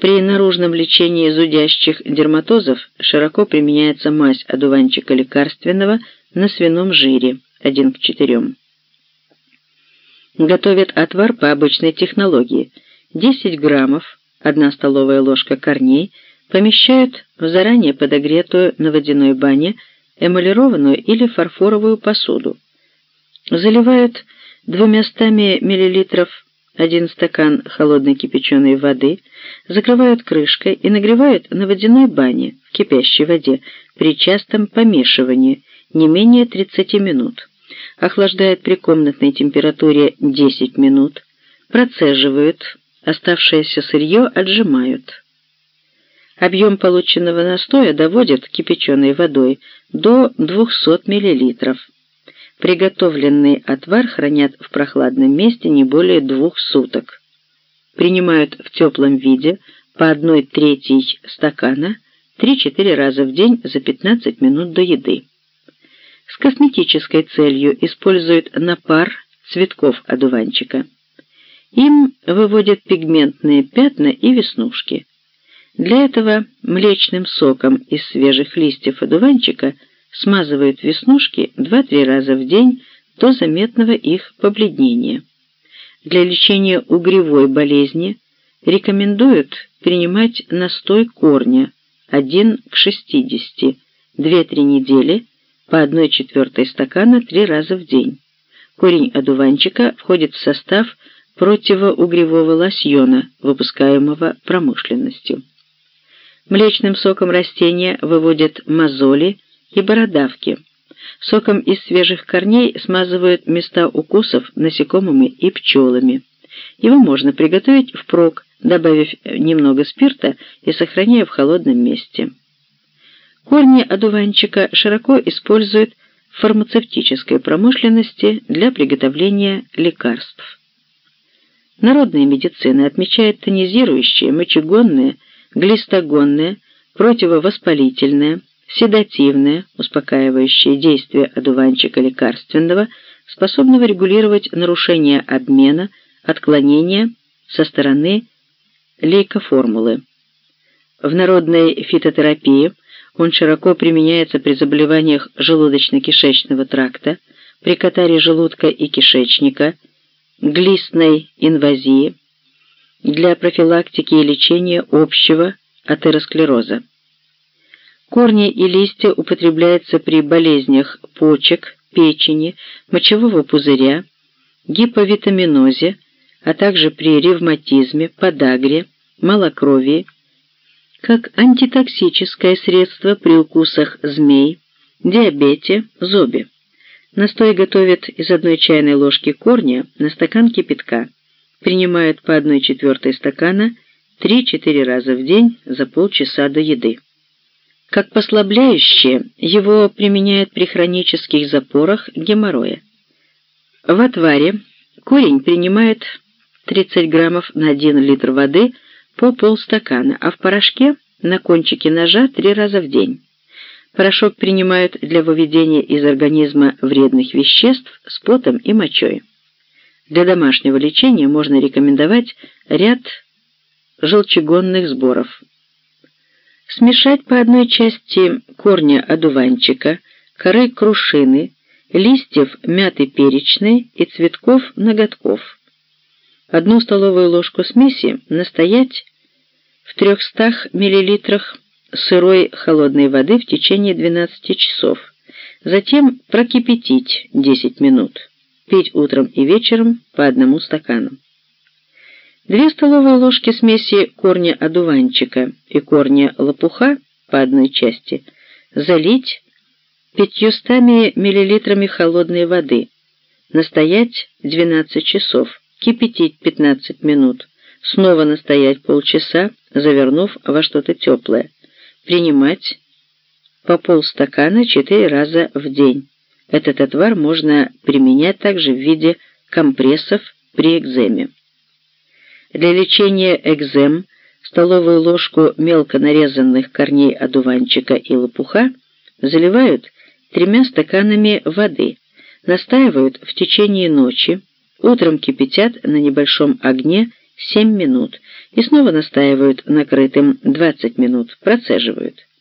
При наружном лечении зудящих дерматозов широко применяется мазь одуванчика лекарственного на свином жире 1 к 4. Готовят отвар по обычной технологии. 10 граммов, 1 столовая ложка корней, помещают в заранее подогретую на водяной бане эмалированную или фарфоровую посуду. Заливают 200 мл один стакан холодной кипяченой воды, закрывают крышкой и нагревают на водяной бане в кипящей воде при частом помешивании не менее 30 минут охлаждают при комнатной температуре 10 минут, процеживают, оставшееся сырье отжимают. Объем полученного настоя доводят кипяченой водой до 200 мл. Приготовленный отвар хранят в прохладном месте не более двух суток. Принимают в теплом виде по одной третьей стакана 3-4 раза в день за 15 минут до еды с косметической целью используют напар цветков одуванчика. Им выводят пигментные пятна и веснушки. Для этого млечным соком из свежих листьев одуванчика смазывают веснушки 2-3 раза в день до заметного их побледнения. Для лечения угревой болезни рекомендуют принимать настой корня 1 к 60 2-3 недели по 1 четвертой стакана три раза в день. Корень одуванчика входит в состав противоугревого лосьона, выпускаемого промышленностью. Млечным соком растения выводят мозоли и бородавки. Соком из свежих корней смазывают места укусов насекомыми и пчелами. Его можно приготовить впрок, добавив немного спирта и сохраняя в холодном месте. Корни одуванчика широко используют в фармацевтической промышленности для приготовления лекарств. Народная медицина отмечает тонизирующие, мочегонные, глистогонные, противовоспалительное, седативное, успокаивающее действие одуванчика лекарственного, способного регулировать нарушение обмена, отклонения со стороны лейкоформулы. В народной фитотерапии – он широко применяется при заболеваниях желудочно-кишечного тракта, при катаре желудка и кишечника, глистной инвазии, для профилактики и лечения общего атеросклероза. Корни и листья употребляются при болезнях почек, печени, мочевого пузыря, гиповитаминозе, а также при ревматизме, подагре, малокровии, как антитоксическое средство при укусах змей, диабете, зубе. Настой готовят из одной чайной ложки корня на стакан кипятка. Принимают по 1 четвертой стакана 3-4 раза в день за полчаса до еды. Как послабляющее его применяют при хронических запорах геморроя. В отваре корень принимают 30 граммов на 1 литр воды по полстакана, а в порошке на кончике ножа три раза в день. Порошок принимают для выведения из организма вредных веществ с потом и мочой. Для домашнего лечения можно рекомендовать ряд желчегонных сборов. Смешать по одной части корня одуванчика, коры крушины, листьев мяты перечной и цветков ноготков. Одну столовую ложку смеси настоять в 300 мл сырой холодной воды в течение 12 часов. Затем прокипятить 10 минут. Пить утром и вечером по одному стакану. Две столовые ложки смеси корня одуванчика и корня лопуха по одной части залить 500 мл холодной воды, настоять 12 часов, кипятить 15 минут, снова настоять полчаса, завернув во что-то теплое. Принимать по полстакана четыре раза в день. Этот отвар можно применять также в виде компрессов при экземе. Для лечения экзем столовую ложку мелко нарезанных корней одуванчика и лопуха заливают тремя стаканами воды, настаивают в течение ночи, утром кипятят на небольшом огне 7 минут и снова настаивают накрытым 20 минут, процеживают.